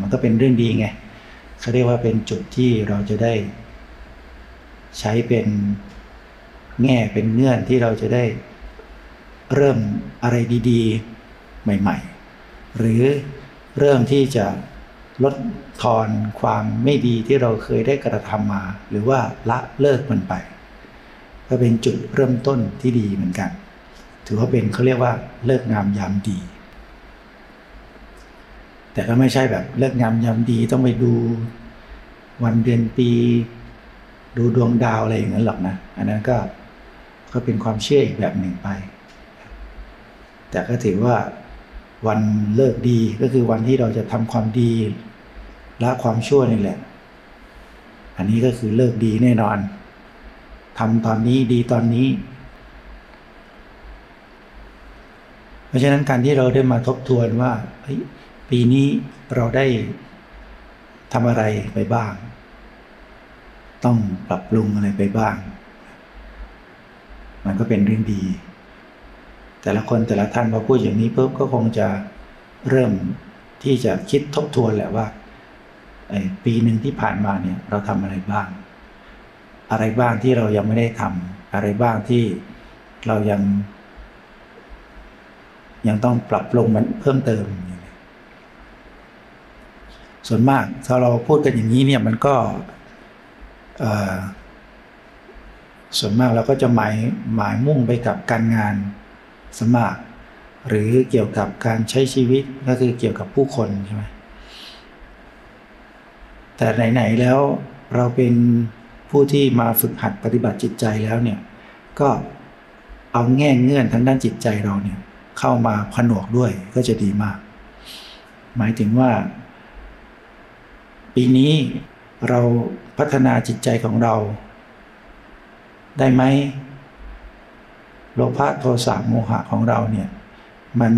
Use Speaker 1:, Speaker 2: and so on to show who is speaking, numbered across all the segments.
Speaker 1: มันก็เป็นเรื่องดีไงเขาเรียกว่าเป็นจุดที่เราจะได้ ใช้เป็นแง่เป็นเงื่อนที่เราจะได้เริ่มอะไรดีๆ ใหม่ ๆ หรือเริ่มที่จะลดทอนความไม่ดีที่เราเคยได้กระทำมา หรือว่าละเลิกมันไป ก็เป็นจุดเริ่มต้นที่ดีเหมือนกัน ถือว่าเป็นเขาเรียกว่าเลิกงามยามดี แต่ก็ไม่ใช่แบบเลิกงามยามดีต้องไปดูวันเดือนปี ดูดวงดาวอะไรอย่างนั้นหรอกนะ อันนั้นก็ก็เป็นความเชื่ออีกแบบหนึ่งไป แต่ก็ถือว่าวันเลิกดีก็คือวันที่เราจะทำความดีละความชั่วนี่แหละ อันนี้ก็คือเลิกดีแน่นอนทำตอนนี้ดีตอนนี้ เพราะฉะนั้นการที่เราได้มาทบทวนว่า ปีนี้เราได้ทำอะไรไปบ้าง ต้องปรับปรุงอะไรไปบ้าง มันก็เป็นเรื่องดี แต่ละคนแต่ละท่านพอพูดอย่างนี้ปุ๊บก็คงจะเริ่มที่จะคิดทบทวนแหละว่าปีหนึ่งที่ผ่านมาเนี่ยเราทำอะไรบ้าง อะไรบ้างที่เรายังไม่ได้ทำอะไรบ้างที่เรายัง ยังต้องปรับปรุงมันเพิ่มเติม ส่วนมากถ้าเราพูดกันอย่างนี้เนี่ยมันก็ส่วนมากเราก็จะหมายหมายมุ่งไปกับการงานสมัครหรือเกี่ยวกับการใช้ชีวิตก็คือเกี่ยวกับผู้คนใช่ไหมแต่ไหนๆแล้วเราเป็นผู้ที่มาฝึกหัดปฏิบัติจิตใจแล้วเนี่ยก็เอาแง่เงื่อนทางด้านจิตใจเราเนี่ยเข้ามาผนวกด้วยก็จะดีมาก หมายถึงว่า ปีนี้เราพัฒนาจิตใจของเรา ได้ไหมโลภะโทสะโมหะของเราเนี่ยมัน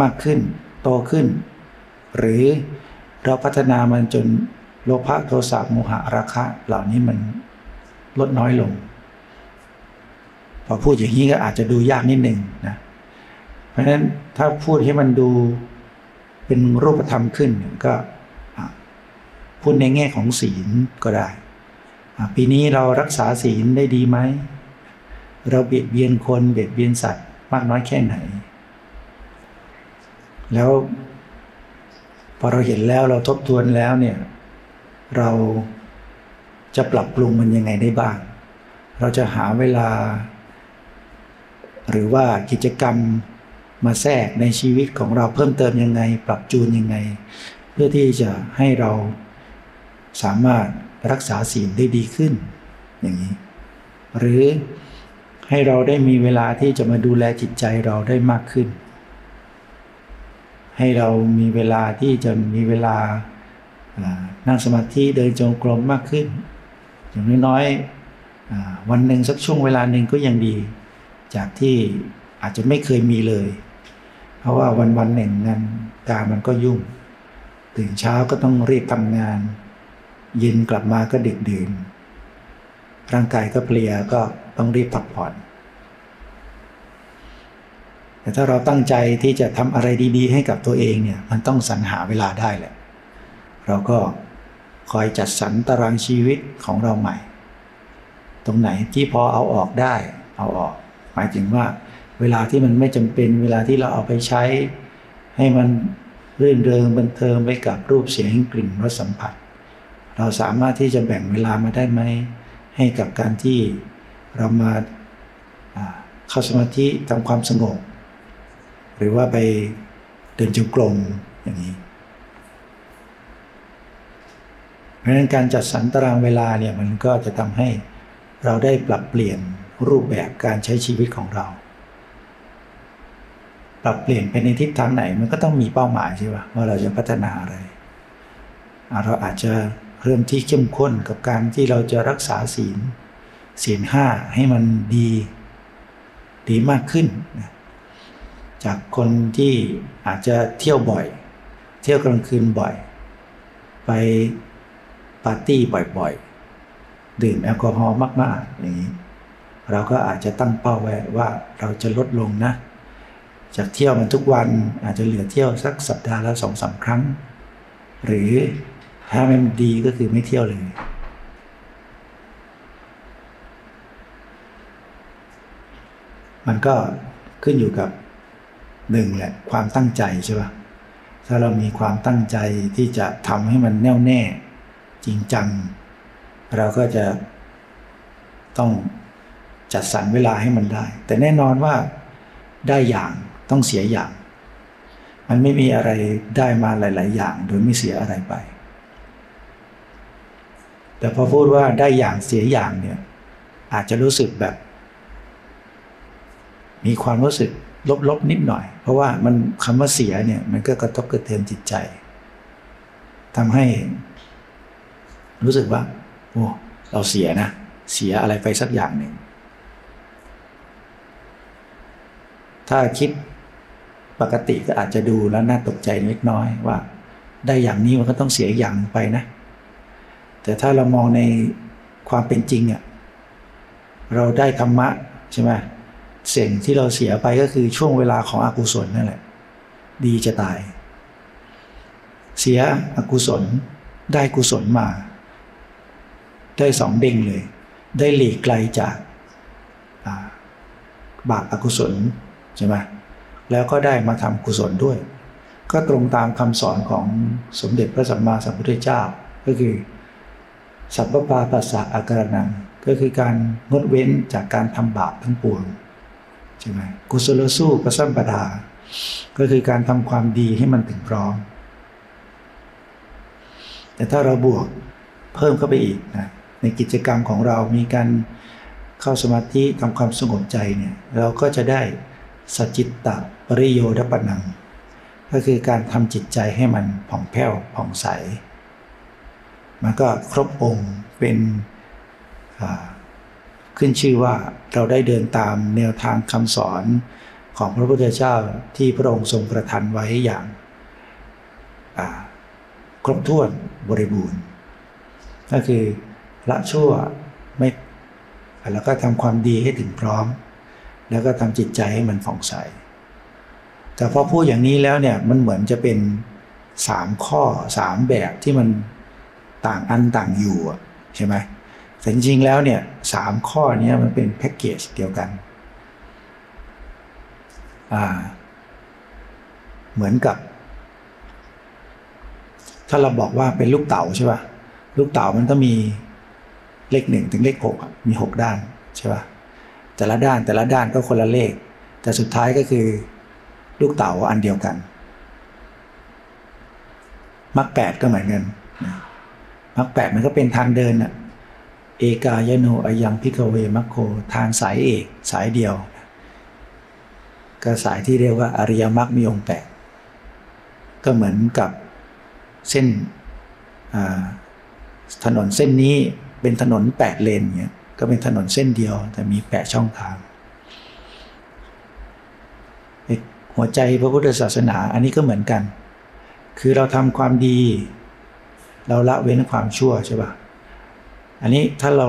Speaker 1: มากขึ้นโตขึ้น หรือเราพัฒนามันจนโลภะโทสะโมหะราคะ เหล่านี้มันลดน้อยลง พอพูดอย่างนี้ก็อาจจะดูยากนิดหนึ่งนะเพราะฉะนั้นถ้าพูดให้มันดูเป็นรูปธรรมขึ้นก็ พูดในแง่ของศีลก็ได้ ปีนี้เรารักษาศีลได้ดีไหม เราเบียดเบียนคนเบียดเบียนสัตว์มากน้อยแค่ไหน แล้วพอเราเห็นแล้วเราทบทวนแล้วเนี่ย เราจะปรับปรุงมันยังไงได้บ้าง เราจะหาเวลา หรือว่ากิจกรรมมาแทรกในชีวิตของเราเพิ่มเติมยังไง ปรับจูนยังไง เพื่อที่จะให้เรา สามารถรักษาศีลได้ดีขึ้น อย่างนี้ หรือให้เราได้มีเวลาที่จะมาดูแลจิตใจเราได้มากขึ้น ให้เรามีเวลาที่จะมีเวลานั่งสมาธิเดินจงกรมมากขึ้น อย่างน้อยๆวันหนึ่งสักช่วงเวลาหนึ่งก็ยังดี จากที่อาจจะไม่เคยมีเลย เพราะว่าวันวันหนึ่งงานการมันก็ยุ่ง ตื่นเช้าก็ต้องรีบทำงาน เย็นกลับมาก็ดึกดื่น ร่างกายก็เพลียก็ต้องรีบพักผ่อน แต่ถ้าเราตั้งใจที่จะทำอะไรดีๆ ให้กับตัวเองเนี่ยมันต้องสรรหาเวลาได้แหละ เราก็คอยจัดสรรตารางชีวิตของเราใหม่ ตรงไหนที่พอเอาออกได้เอาออก หมายถึงว่าเวลาที่มันไม่จำเป็นเวลาที่เราเอาไปใช้ ให้มันรื่นเริงบันเทิงไปกับรูปเสียงกลิ่นรสสัมผัส เราสามารถที่จะแบ่งเวลามาได้ไหม ให้กับการที่เรามาเข้าสมาธิทำความสงบ หรือว่าไปเดินจงกรมอย่างนี้ เพราะฉะนั้นการจัดสรรตารางเวลาเนี่ยมันก็จะทำให้เราได้ปรับเปลี่ยนรูปแบบการใช้ชีวิตของเรา ปรับเปลี่ยนไปในทิศทางไหนมันก็ต้องมีเป้าหมายใช่ไหมว่าเราจะพัฒนาอะไรเราอาจจะ เริ่มที่เข้มข้นกับการที่เราจะรักษาศีลศีลห้าให้มันดีดีมากขึ้น จากคนที่อาจจะเที่ยวบ่อย เที่ยวกลางคืนบ่อย ไปปาร์ตี้บ่อยๆ ดื่มแอลกอฮอล์มากๆอย่างนี้เราก็อาจจะตั้งเป้าไว้ว่าเราจะลดลงนะ จากเที่ยวมันทุกวันอาจจะเหลือเที่ยวสักสัปดาห์ละสองสาครั้ง หรือ ถ้ามันดีก็คือไม่เที่ยวเลย มันก็ขึ้นอยู่กับหนึ่งแหละความตั้งใจใช่ปะถ้าเรามีความตั้งใจที่จะทำให้มันแน่วแน่ จริงจัง เราก็จะต้องจัดสรรเวลาให้มันได้ แต่แน่นอนว่าได้อย่างต้องเสียอย่าง มันไม่มีอะไรได้มาหลาย ๆ อย่าง โดยไม่เสียอะไรไป แต่พอพูดว่าได้อย่างเสียอย่างเนี่ยอาจจะรู้สึกแบบ มีความรู้สึกลบๆนิดหน่อย เพราะว่ามันคำว่าเสียเนี่ยมันก็กระทบกระเทือนจิตใจทำให้ รู้สึกว่า โอ้เราเสียนะ เสียอะไรไปสักอย่างหนึ่งถ้าคิดปกติก็อาจจะดูแล้วน่าตกใจนิดน้อยว่า ได้อย่างนี้มันก็ต้องเสียอย่างไปนะ แต่ถ้าเรามองในความเป็นจริงอะเราได้ธรรมะใช่ไหมสิ่งที่เราเสียไปก็คือช่วงเวลาของอกุศลนั่นแหละ ดีจะตาย เสียอกุศลได้กุศลมา ได้สองเด้งเลย ได้หลีกไกลจากบาปอกุศลใช่ไหมแล้วก็ได้มาทำกุศลด้วย ก็ตรงตามคำสอนของสมเด็จพระสัมมาสัมพุทธเจ้าก็คือ สัพพปาปัสสะอาการนังก็คือการงดเว้นจากการทำบาปทั้งปวงใช่ไหมกุศลสู้กสัมปดา ก็คือการทำความดีให้มันถึงพร้อม แต่ถ้าเราบวกเพิ่มเข้าไปอีกนะในกิจกรรมของเรามีการเข้าสมาธิทำความสงบใจเนี่ยเราก็จะได้สจิตตะปริโยดปนัง ก็คือการทำจิตใจให้มันผ่องแผ้วผ่องใส มันก็ครบองค์เป็นขึ้นชื่อว่าเราได้เดินตามแนวทางคำสอนของพระพุทธเจ้าที่พระองค์ทรงประทานไว้อย่างครบถ้วนบริบูรณ์ ก็คือละชั่วไม่แล้วก็ทำความดีให้ถึงพร้อม แล้วก็ทำจิตใจให้มันผ่องใส แต่พอพูดอย่างนี้แล้วเนี่ยมันเหมือนจะเป็นสามข้อสามแบบที่มัน ต่างอันต่างอยู่ใช่ไหมแต่จริงๆแล้วเนี่ยสามข้อนี้มันเป็นแพ็กเกจเดียวกัน เหมือนกับ ถ้าเราบอกว่าเป็นลูกเต๋าใช่ป่ะลูกเต๋ามันก็มีเลขหนึ่งถึงเลขหกมีหกด้านใช่ป่ะแต่ละด้านแต่ละด้านก็คนละเลข แต่สุดท้ายก็คือ ลูกเต๋าอันเดียวกันมรรคแปดก็เหมือนกัน มรรคแปดมันก็เป็นทางเดินอะเอกายโนอายังพิกเวมัคโคทางสายเอกสายเดียว ก็สายที่เรียกว่าอริยมรรคมีองค์แปดก็เหมือนกับเส้นถนนเส้นนี้เป็นถนนแปดเลนเนี่ยก็เป็นถนนเส้นเดียวแต่มีแปดช่องทาง หัวใจพระพุทธศาสนาอันนี้ก็เหมือนกัน คือเราทำความดี เราละเว้นความชั่วใช่ปะอันนี้ถ้าเรา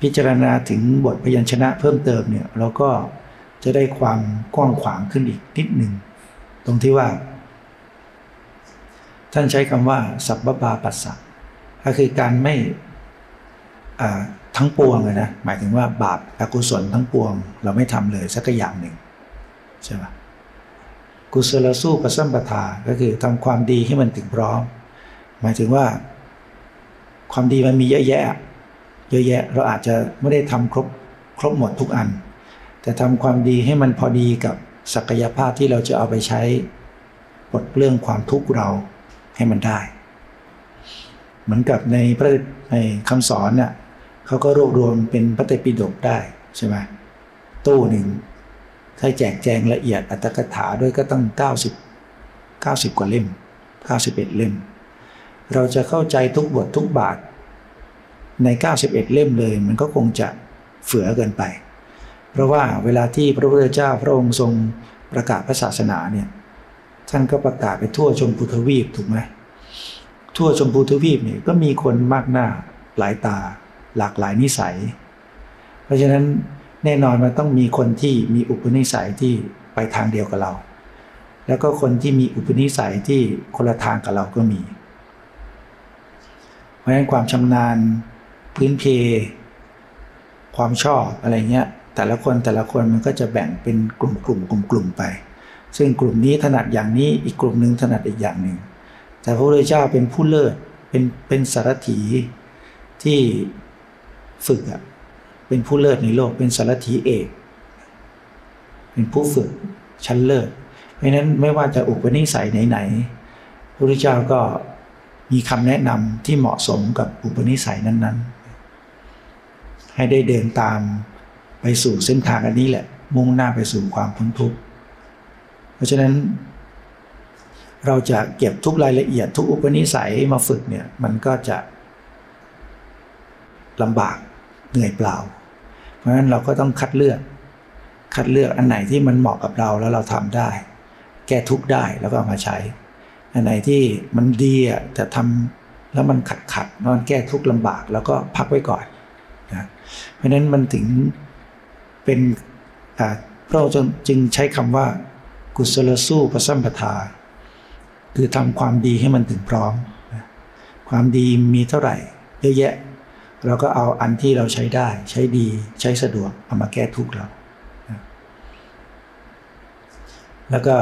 Speaker 1: พิจารณาถึงบทพยัญชนะเพิ่มเติมเนี่ยเราก็จะได้ความกว้างขวางขึ้นอีกนิดหนึ่ง ตรงที่ว่า ท่านใช้คำว่า สัพบาปัสสะก็คือการไม่ทั้งปวงเลยนะ หมายถึงว่าบาปอกุศลทั้งปวง เราไม่ทำเลยสักอย่างหนึ่งใช่ไหมกุศลสู้กับสัมปทาก็คือทำความดีให้มันถึงพร้อม หมายถึงว่า ความดีมันมีเยอะแยะ เยอะแยะ เราอาจจะไม่ได้ทำครบครบหมดทุกอัน แต่ทำความดีให้มันพอดีกับศักยภาพที่เราจะเอาไปใช้ปลดเรื่องความทุกข์เราให้มันได้ เหมือนกับในพระในคำสอนเนี่ยเขาก็รวบรวมเป็นพระไตรปิฎกได้ใช่ไหมตู้หนึ่งถ้าแจกแจงละเอียดอัตถกถาด้วยก็ต้อง90 90 กว่าเล่ม 91 เล่ม เราจะเข้าใจทุกบททุกบาท ใน 91 เล่มเลย มันก็คงจะเฟือเกินไป เพราะว่าเวลาที่พระพุทธเจ้าพระองค์ทรงประกาศพระศาสนาเนี่ยท่านก็ประกาศไปทั่วชมพูทวีปถูกไหมทั่วชมพูทวีปเนี่ยก็มีคนมากหน้าหลายตา หลากหลายนิสัย เพราะฉะนั้นแน่นอนมันต้องมีคนที่มีอุปนิสัยที่ไปทางเดียวกับเรา แล้วก็คนที่มีอุปนิสัยที่คนละทางกับเราก็มี ราะฉะนั้นความชำนาญพื้นเพ ความชอบอะไรเงี้ยแต่ละคนแต่ละคนมันก็จะแบ่งเป็นกลุ่มกลุ่มกลุ่มกลุ่มไป ซึ่งกลุ่มนี้ถนัดอย่างนี้อีกกลุ่มหนึ่งถนัดอีกอย่างหนึ่งแต่พระพุทธเจ้าเป็นผู้เลิศเป็นเป็นสารถีที่ฝึกอะเป็นผู้เลิศในโลกเป็นสารถีเอกเป็นผู้ฝึกชั้นเลิศเพราะนั้นไม่ว่าจะอุปนิสัยไหนๆพระพุทธเจ้าก็ มีคำแนะนำที่เหมาะสมกับอุปนิสัยนั้นๆ ให้ได้เดินตามไปสู่เส้นทางอันนี้แหละ มุ่งหน้าไปสู่ความพ้นทุกข์เพราะฉะนั้น เราจะเก็บทุกรายละเอียดทุกอุปนิสัยมาฝึกเนี่ยมันก็จะลำบากเหนื่อยเปล่า เพราะฉะนั้นเราก็ต้องคัดเลือก คัดเลือกอันไหนที่มันเหมาะกับเราแล้วเราทำได้ แก้ทุกข์ได้แล้วก็เอามาใช้ อันไหนที่มันดีอะแต่ทำแล้วมันขัดขัดมันแก้ทุกข์ลำบากแล้วก็พักไว้ก่อนนะเพราะฉะนั้นมันถึงเป็นพระองค์จึงใช้คำว่า กุศลสู้ประสัมปทา คือทำความดีให้มันถึงพร้อมความดีมีเท่าไหร่เยอะแยะ เราก็เอาอันที่เราใช้ได้ ใช้ดีใช้สะดวกเอามาแก้ทุกข์เราแล้วก็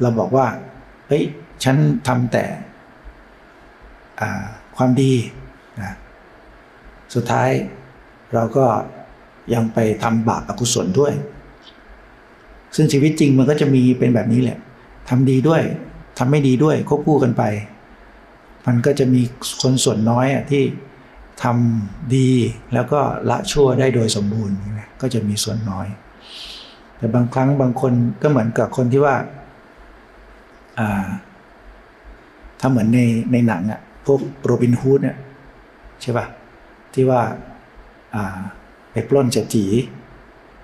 Speaker 1: เราบอกว่าเฮ้ยฉันทำแต่ความดีนะสุดท้ายเราก็ยังไปทำบาปอกุศลด้วย ซึ่งชีวิตจริงมันก็จะมีเป็นแบบนี้แหละทำดีด้วยทำไม่ดีด้วยควบคู่กันไป มันก็จะมีคนส่วนน้อยที่ทำดีแล้วก็ละชั่วได้โดยสมบูรณ์ก็จะมีส่วนน้อย แต่บางครั้งบางคนก็เหมือนกับคนที่ว่า ถ้าเหมือนในในหนังอะพวกโรบินฮูดเนี่ยใช่ป่ะที่ว่าไปปล้นเศรษฐี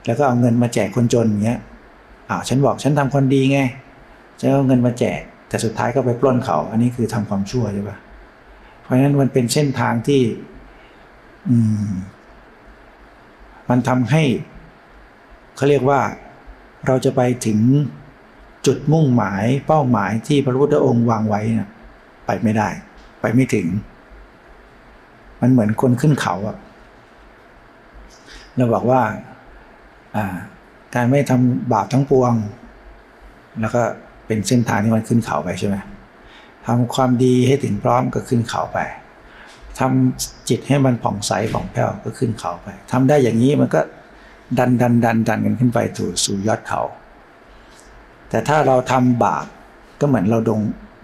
Speaker 1: แล้วก็เอาเงินมาแจกคนจนอย่างเงี้ยอ้าวฉันบอกฉันทำคนดีไงฉันเอาเงินมาแจก แต่สุดท้ายก็ไปปล้นเขา อันนี้คือทำความชั่วใช่ปะเพราะฉะนั้นมันเป็นเส้นทางที่ อืม มันทำให้เขาเรียกว่าเราจะไปถึง จุดมุ่งหมายเป้าหมายที่พระพุทธองค์วางไว้นะไปไม่ได้ ไปไม่ถึง มันเหมือนคนขึ้นเขาอะเราบอกว่าการไม่ทำบาปทั้งปวง แล้วก็เป็นเส้นทางที่มันขึ้นเขาไปใช่ไหมทำความดีให้ถึงพร้อมก็ขึ้นเขาไปทำจิตให้มันผ่องใสผ่องแผ้วก็ขึ้นเขาไปทำได้อย่างนี้มันก็ดันดันดันดันกันขึ้นไปถูสู่ยอดเขา แต่ถ้าเราทำบาปก็เหมือนเราดง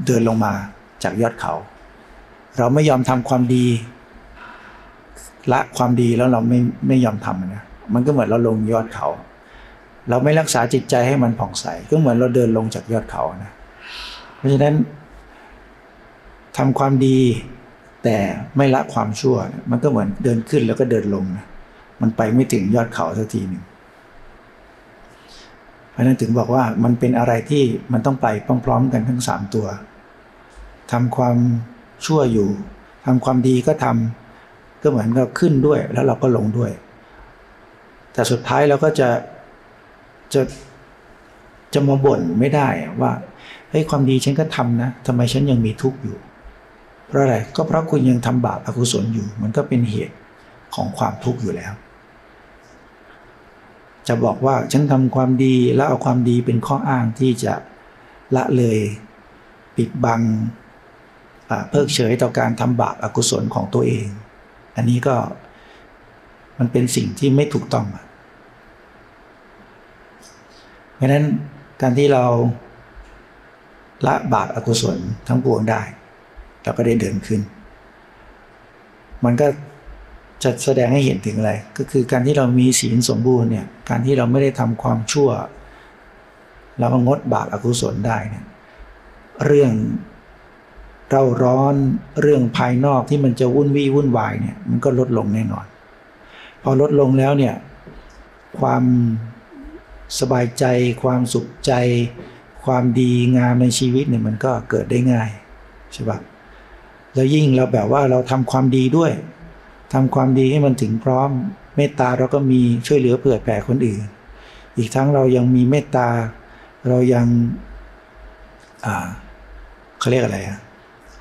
Speaker 1: เดินลงมาจากยอดเขา เราไม่ยอมทำความดี ละความดีแล้วเราไม่ไม่ยอมทำนะมันก็เหมือนเราลงยอดเขา เราไม่รักษาจิตใจให้มันผ่องใส ก็เหมือนเราเดินลงจากยอดเขานะเพราะฉะนั้นทำความดีแต่ไม่ละความชั่ว มันก็เหมือนเดินขึ้นแล้วก็เดินลงนะมันไปไม่ถึงยอดเขาสักทีหนึ่ง ราะนั้นถึงบอกว่ามันเป็นอะไรที่มันต้องไปพร้อมๆกันทั้งสามตัวทำความชั่วอยู่ทำความดีก็ทำก็เหมือนเราขึ้นด้วยแล้วเราก็ลงด้วย แต่สุดท้ายเราก็จะจะจะมาบ่นไม่ได้ว่าเฮ้ยความดีฉันก็ทำนะทำไมฉันยังมีทุกข์อยู่ เพราะอะไรก็เพราะคุณยังทำบาปอกุศลอยู่ มันก็เป็นเหตุของความทุกข์อยู่แล้ว จะบอกว่าฉันทำความดีแล้วเอาความดีเป็นข้ออ้างที่จะละเลยปิดบังเพิกเฉยต่อการทำบาปอกุศลของตัวเอง อันนี้ก็มันเป็นสิ่งที่ไม่ถูกต้อง เพราะนั้นการที่เราละบาปอากุศลทั้งปวงได้ เราก็ได้เดินขึ้น มันก็ จะแสดงให้เห็นถึงอะไร ก็คือการที่เรามีศีลสมบูรณ์เนี่ย การที่เราไม่ได้ทำความชั่ว เราก็งดบาปอกุศลได้เนี่ยเรื่องเราร้อนเรื่องภายนอกที่มันจะวุ่นวี่วุ่นวายเนี่ยมันก็ลดลงแน่นอน พอลดลงแล้วเนี่ยความสบายใจ ความสุขใจ ความดีงามในชีวิตเนี่ยมันก็เกิดได้ง่ายใช่ปะแล้วยิ่งเราแบบว่าเราทำความดีด้วย ทำความดีให้มันถึงพร้อม เมตตาเราก็มีช่วยเหลือเผื่อแผ่คนอื่น อีกทั้งเรายังมีเมตตา เรายังอ่าเขาเรียกอะไรอะ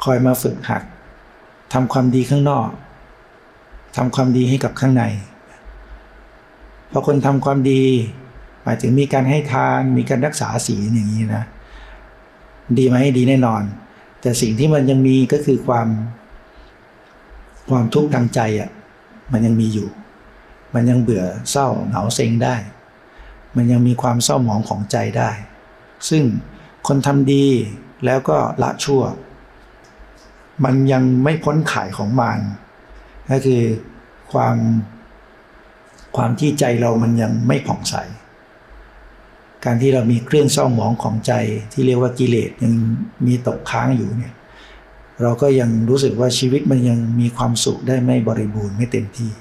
Speaker 1: คอยมาฝึกหัดทำความดีข้างนอกทำความดีให้กับข้างในพอคนทำความดี หมายถึงมีการให้ทาน มีการรักษาศีลอย่างนี้นะ ดีไหมดีแน่นอน แต่สิ่งที่มันยังมีก็คือความ ความทุกข์ทางใจอะมันยังมีอยู่ มันยังเบื่อเศร้าเหงาเซ็งได้ มันยังมีความเศร้าหมองของใจได้ ซึ่งคนทำดีแล้วก็ละชั่ว มันยังไม่พ้นข่ายของมารก็คือความความที่ใจเรามันยังไม่ผ่องใส การที่เรามีเครื่องเศร้าหมองของใจที่เรียกว่ากิเลสยังมีตกค้างอยู่เนี่ย เราก็ยังรู้สึกว่าชีวิตมันยังมีความสุขได้ไม่บริบูรณ์ไม่เต็มที่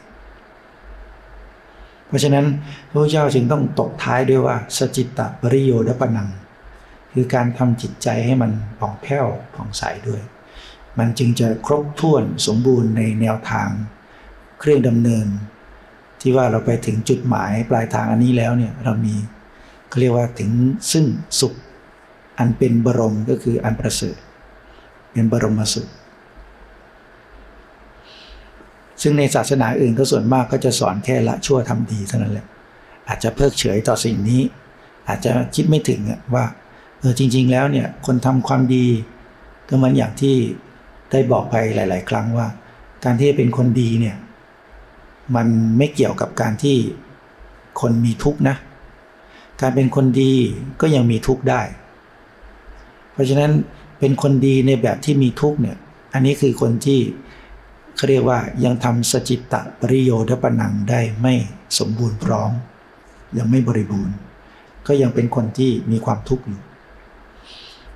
Speaker 1: เพราะฉะนั้นพระเจ้าจึงต้องตกท้ายด้วยว่าสจิตตปริโยดปนัง คือการทำจิตใจให้มันผ่องแผ้วผ่องใสด้วย มันจึงจะครบถ้วนสมบูรณ์ในแนวทาง เครื่องดำเนิน ที่ว่าเราไปถึงจุดหมายปลายทางอันนี้แล้วเนี่ยเรามีเขาเรียกว่าถึงซึ่งสุขอันเป็นบรมก็คืออันประเสริฐ เป็นบรมสุข ซึ่งในศาสนาอื่นก็ส่วนมากก็จะสอนแค่ละชั่วทำดีเท่านั้นแหละ อาจจะเพิกเฉยต่อสิ่งนี้ อาจจะคิดไม่ถึงว่าเออจริง ๆ แล้วเนี่ยคนทำความดี ก็เหมือนอย่างที่ได้บอกไปหลาย ๆ ครั้งว่า การที่เป็นคนดีเนี่ยมันไม่เกี่ยวกับการที่คนมีทุกข์นะ การเป็นคนดีก็ยังมีทุกข์ได้ เพราะฉะนั้น เป็นคนดีในแบบที่มีทุกเนี่ยอันนี้คือคนที่เขาเรียกว่ายังทำสจิตตะปริโยดปนังได้ไม่สมบูรณ์พร้อม ยังไม่บริบูรณ์ ก็ยังเป็นคนที่มีความทุกข์อยู่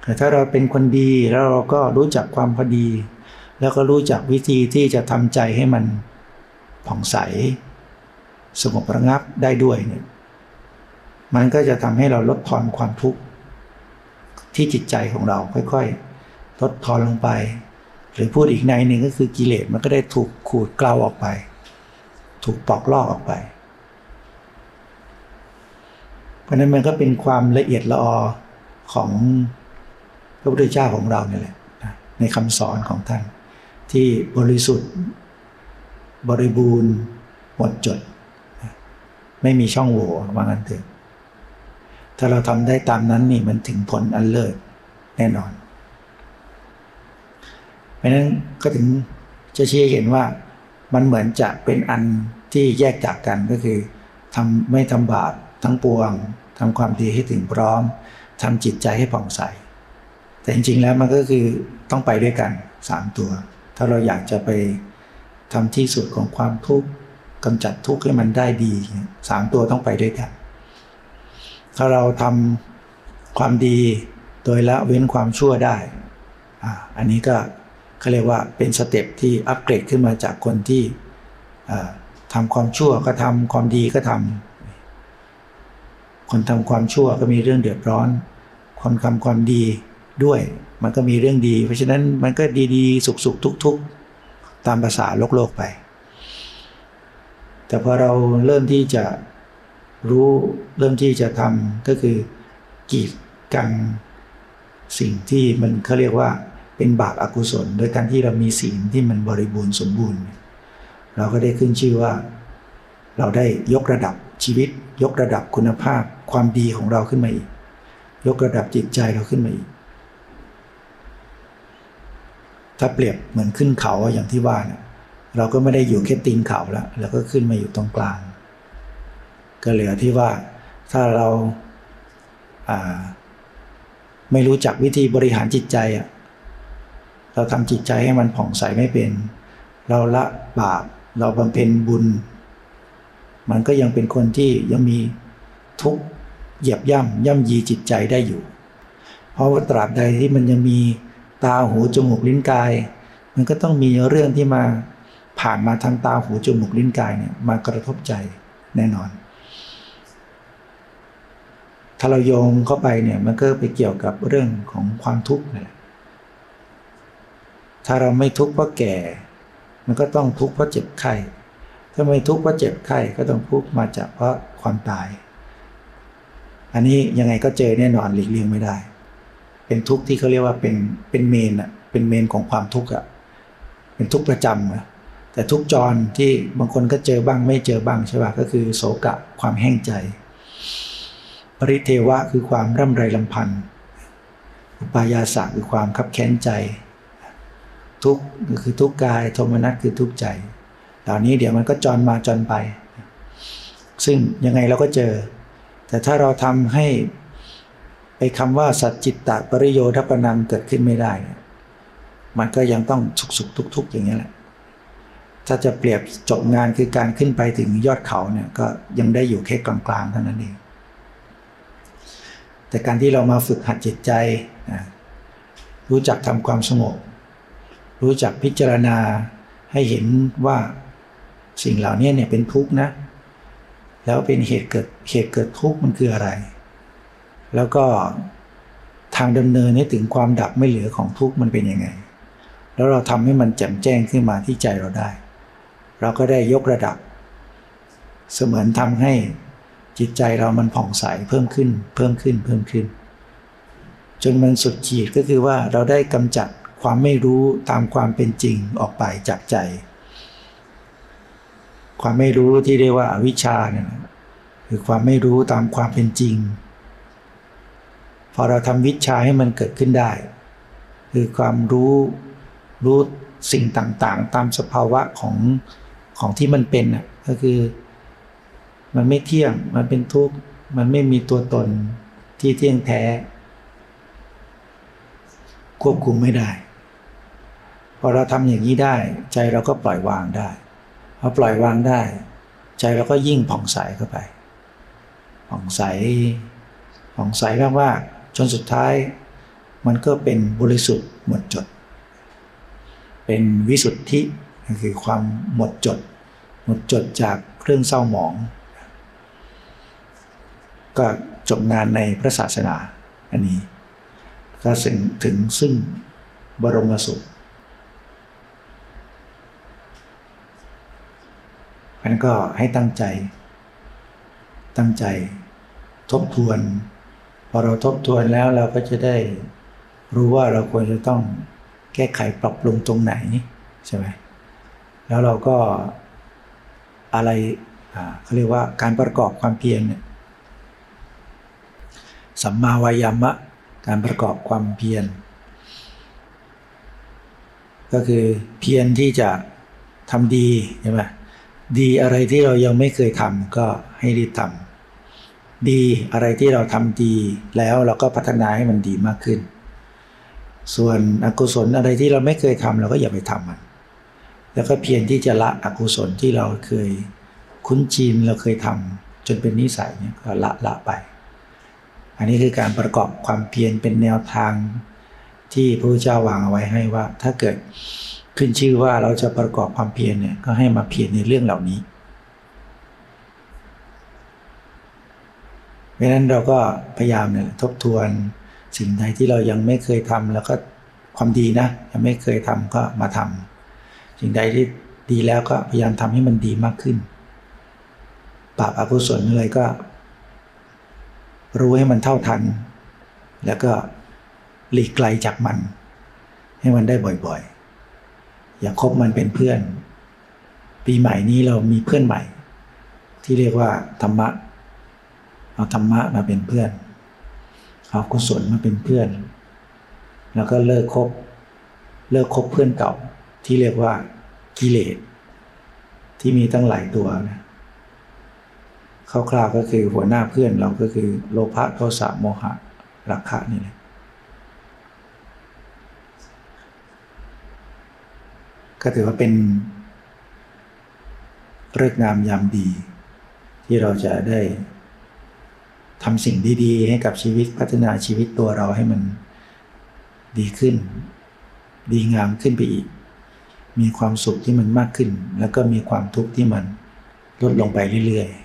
Speaker 1: แต่ถ้าเราเป็นคนดีแล้วเราก็รู้จักความพอดี แล้วก็รู้จักวิธีที่จะทำใจให้มันผ่องใส สงบระงับได้ด้วยเนี่ยมันก็จะทำให้เราลดทอนความทุกข์ ที่จิตใจของเราค่อยๆลดทอนลงไป หรือพูดอีกในหนึ่งก็คือกิเลสมันก็ได้ถูกขูดเกลาออกไป ถูกปอกลอกออกไป เพราะนั้นมันก็เป็นความละเอียดละออของพระพุทธเจ้าของเราเนี่ยแหละในคำสอนของท่าน ที่บริสุทธิ์ บริบูรณ์หมดจด ไม่มีช่องโหว่ว่างั้นเถอะ ถ้าเราทำได้ตามนั้นนี่มันถึงผลอันเลิศแน่นอน เพราะนั้นก็ถึงจะชี้เห็นว่ามันเหมือนจะเป็นอันที่แยกจากกันก็คือทำไม่ทำบาปทั้งปวงทำความดีให้ถึงพร้อมทำจิตใจให้ผ่องใส แต่จริงๆแล้วมันก็คือต้องไปด้วยกันสามตัว ถ้าเราอยากจะไปทำที่สุดของความทุกข์กำจัดทุกข์ให้มันได้ดีสามตัวต้องไปด้วยกัน ถ้าเราทำความดีโดยละเว้นความชั่วได้ออันนี้ก็เขาเรียกว่าเป็น step ที่อัปเกรดขึ้นมาจากคนที่ทำความชั่วก็ทำความดีก็ทำคนทำความชั่วก็มีเรื่องเดือดร้อน คนทำความดีด้วย มันก็มีเรื่องดี เพราะฉะนั้นมันก็ดีๆ สุขๆทุกๆ ตามภาษาโลกโลกไป แต่พอเราเริ่มที่จะ รู้เริ่มที่จะทำก็คือกีดกันสิ่งที่มันเขาเรียกว่าเป็นบาปอากุศล โดยการที่เรามีศีลที่มันบริบูรณ์สมบูรณ์ เราก็ได้ขึ้นชื่อว่า เราได้ยกระดับชีวิต ยกระดับคุณภาพ ความดีของเราขึ้นมาอีก ยกระดับจิตใจเราขึ้นมาอีก ถ้าเปรียบเหมือนขึ้นเขาอย่างที่ว่าเนี่ยเราก็ไม่ได้อยู่แค่ตีนเขาแล้วเราก็ขึ้นมาอยู่ตรงกลาง ก็เหลือที่ว่าถ้าเราไม่รู้จักวิธีบริหารจิตใจอะเราทำจิตใจให้มันผ่องใสไม่เป็น เราละบาปเราบำเพ็ญบุญ มันก็ยังเป็นคนที่ยังมีทุกข์เหยียบย่ำย่ำยีจิตใจได้อยู่ เพราะว่าตราบใดที่มันยังมีตาหูจมูกลิ้นกาย มันก็ต้องมีเรื่องที่มาผ่านมาทางตาหูจมูกลิ้นกายเนี่ยมากระทบใจแน่นอน ถ้าเราโยงเข้าไปเนี่ยมันก็ไปเกี่ยวกับเรื่องของความทุกข์นี่ยถ้าเราไม่ทุกข์เพราะแก่ มันก็ต้องทุกข์เพราะเจ็บไข้ ถ้าไม่ทุกข์เพราะเจ็บไข้ก็ต้องทุกข์มาจากเพราะความตาย อันนี้ยังไงก็เจอแน่นอนหลีกเลี่ยงไม่ได้ เป็นทุกข์ที่เขาเรียกว่าเป็นเป็นเมนอะเป็นเมนของความทุกข์อะเป็นทุกข์ประจำอะแต่ทุกจรที่บางคนก็เจอบ้างไม่เจอบ้างใช่ป่ะก็คือโศกะความแห้งใจ ริเทวะคือความร่ำไรลำพันธ์อุปายาสะคือความคับแค้นใจ ทุกคือทุกกายโทมนัสคือทุกใจ เหล่านี้เดี๋ยวมันก็จรมาจรไป ซึ่งยังไงเราก็เจอ แต่ถ้าเราทำให้ไปคำว่าสัจจิตตปริโยทัปนังเกิดขึ้นไม่ได้ มันก็ยังต้องสุกสุกทุกทุกอย่างนี้แหละ ถ้าจะเปรียบจบงานคือการขึ้นไปถึงยอดเขาเนี่ยก็ยังได้อยู่แค่กลางๆเท่านั้นเอง แต่การที่เรามาฝึกหัดจิตใจนะรู้จักทำความสงบรู้จักพิจารณาให้เห็นว่าสิ่งเหล่านี้เนี่ยเป็นทุกข์นะ แล้วเป็นเหตุเกิดเหตุเกิดทุกข์มันคืออะไร แล้วก็ทางดำเนินให้ถึงความดับไม่เหลือของทุกข์มันเป็นยังไง แล้วเราทำให้มันแจ่มแจ้งขึ้นมาที่ใจเราได้ เราก็ได้ยกระดับ เสมือนทำให้ จิตใจเรามันผ่องใสเพิ่มขึ้น เพิ่มขึ้นเพิ่มขึ้น จนมันสุดขีดก็คือว่าเราได้กำจัดความไม่รู้ตามความเป็นจริงออกไปจากใจ ความไม่รู้ที่เรียกว่าอวิชชาเนี่ยคือความไม่รู้ตามความเป็นจริง พอเราทำวิชาให้มันเกิดขึ้นได้ คือความรู้รู้สิ่งต่างๆ ตามสภาวะของของที่มันเป็นอะก็คือ มันไม่เที่ยง มันเป็นทุกข์ มันไม่มีตัวตนที่เที่ยงแท้ ควบคุมไม่ได้ พอเราทำอย่างนี้ได้ ใจเราก็ปล่อยวางได้พอปล่อยวางได้ ใจเราก็ยิ่งผ่องใสเข้าไป ผ่องใส ผ่องใสมากๆจนสุดท้าย มันก็เป็นบริสุทธิ์หมดจด เป็นวิสุทธิคือความหมดจด หมดจดจากเครื่องเศร้าหมอง ก็จบงานในพระศาสนาอันนี้ ก็ถึงถึงซึ่งบรมสุขอันก็ให้ตั้งใจ ตั้งใจทบทวน พอเราทบทวนแล้วเราก็จะได้รู้ว่าเราควรจะต้องแก้ไขปรับปรุงตรงไหนใช่ไหมแล้วเราก็อะไรเขาเรียกว่าการประกอบความเพียรเนี่ย สัมมาวายามะ การประกอบความเพียร ก็คือเพียรที่จะทำดีใช่ไหมดีอะไรที่เรายังไม่เคยทำก็ให้รีบทำดีอะไรที่เราทำดีแล้วเราก็พัฒนาให้มันดีมากขึ้น ส่วนอกุศลอะไรที่เราไม่เคยทำเราก็อย่าไปทำมัน แล้วก็เพียรที่จะละอกุศลที่เราเคยคุ้นชินเราเคยทำจนเป็นนิสัยเนี่ยก็ละละไป อันนี้คือการประกอบความเพียรเป็นแนวทางที่พระเจ้าวางเอาไว้ให้ว่า ถ้าเกิดขึ้นชื่อว่าเราจะประกอบความเพียรเนี่ยก็ให้มาเพียรในเรื่องเหล่านี้เพราะนั้นเราก็พยายามเนี่ยทบทวนสิ่งใดที่เรายังไม่เคยทำแล้วก็ความดีนะยังไม่เคยทำก็มาทำสิ่งใดที่ดีแล้วก็พยายามทำให้มันดีมากขึ้นปราบอกุศลอะไรก็ รู้ให้มันเท่าทัน แล้วก็หลีกไกลจากมัน ให้มันได้บ่อยๆ อย่าคบมันเป็นเพื่อน ปีใหม่นี้เรามีเพื่อนใหม่ ที่เรียกว่าธรรมะ เอาธรรมะมาเป็นเพื่อน เอากุศลมาเป็นเพื่อน แล้วก็เลิกคบ เลิกคบเพื่อนเก่าที่เรียกว่ากิเลสที่มีตั้งหลายตัวนะ คร่าวๆก็คือหัวหน้าเพื่อนเราก็คือโลภะโทสะโมหะราคะนี่แหละก็ถือว่าเป็นเริกงามยามดี ที่เราจะได้ทำสิ่งดีๆให้กับชีวิตพัฒนาชีวิตตัวเราให้มันดีขึ้น ดีงามขึ้นไปอีก มีความสุขที่มันมากขึ้น แล้วก็มีความทุกข์ที่มันลดลงไปเรื่อยๆ